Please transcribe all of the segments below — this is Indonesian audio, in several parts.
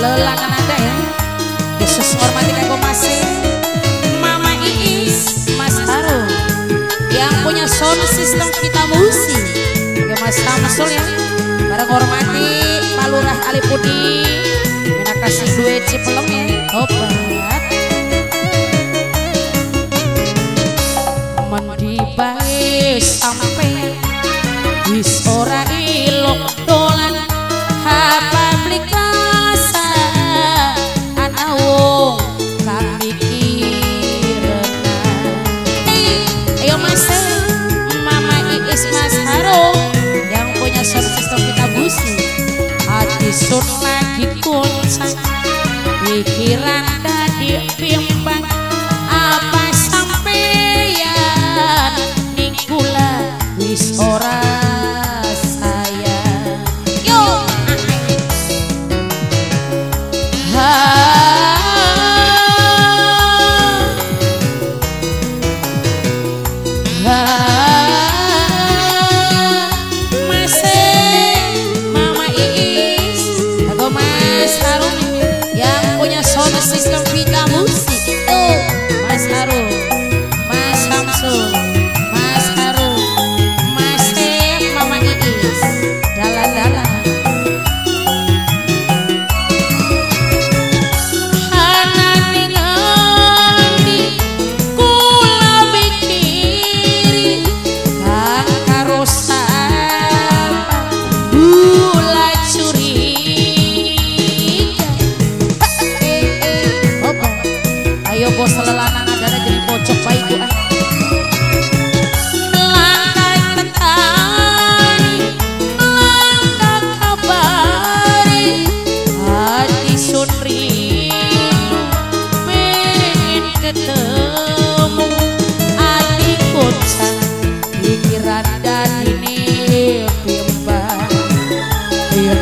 lelangan ada ya. Yesus hormati masih Mama Iis Mas Haru yang punya sound system kita musik ya Mas Samsul ya. Bareng hormati Pak Lurah Alipudi Mina kasih duit cipelem ya. Obat. Mendi bae sampai wis ora ilok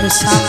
I'm sorry.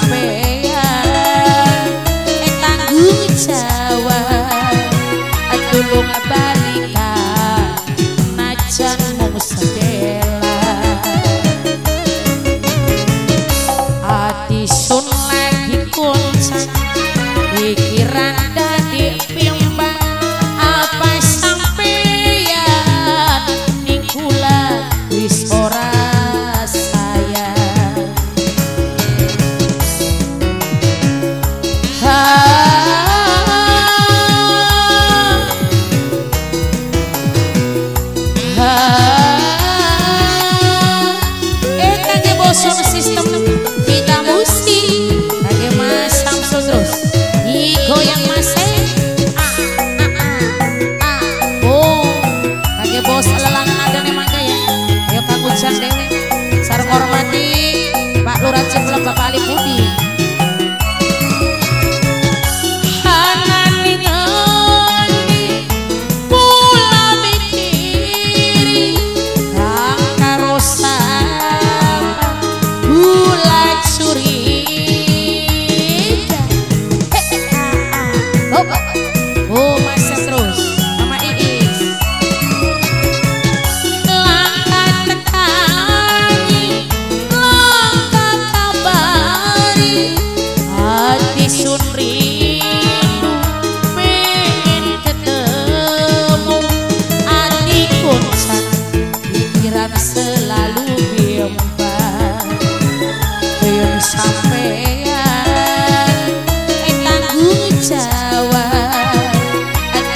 Eh kage bosan sistem kita musti. Kage mas Samsul terus. Iko yang mas ah ah ah oh kage bos ada nih mangga ya. Ayo kang ujan dewe hormati Pak Lurah Ceplok Bapak Ali Budi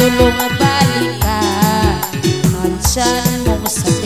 Jangan lupa like, share, dan subscribe